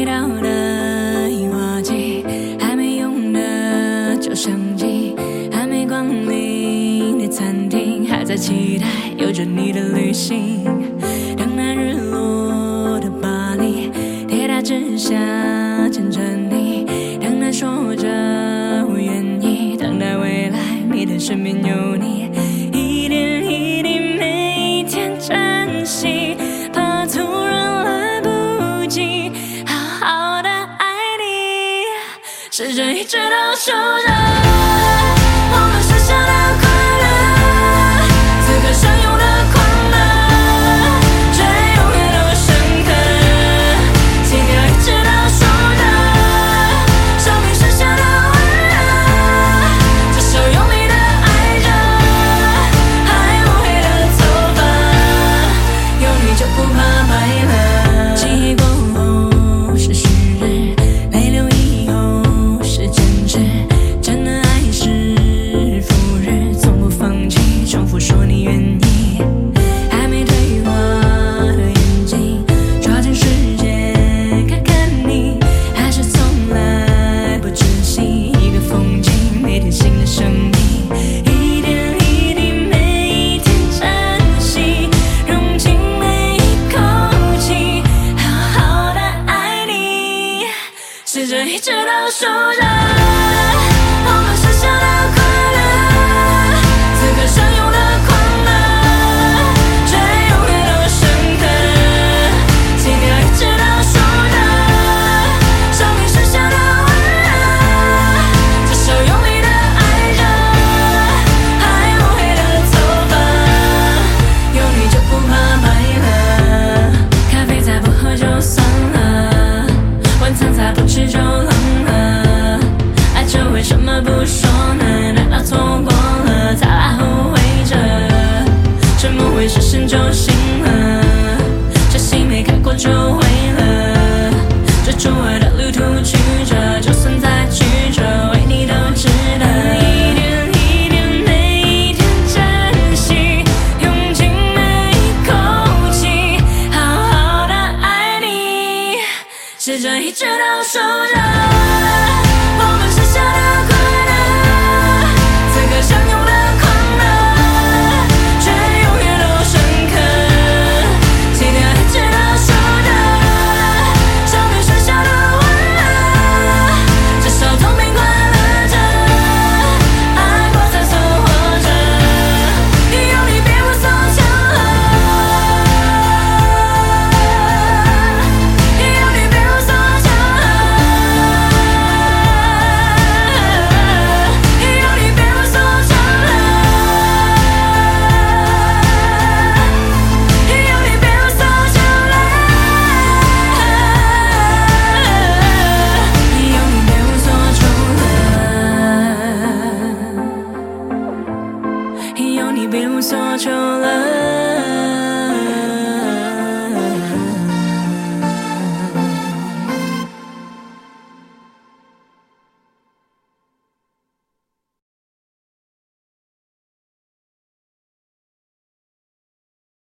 买到的樱花机，还没用的旧相机，还没光临的餐厅，还在期待有着你的旅行。等待日落的巴黎，铁塔之下牵着你，等待说着我愿意，等待未来你的身边有。时间一直倒数着。直到输了。转身就醒了，这心没开过就回了，这窗外的旅途曲折，就算再曲折，为你都值得，一点一点，每一天珍惜，用尽每一口气，好好的爱你，写着一直倒数着。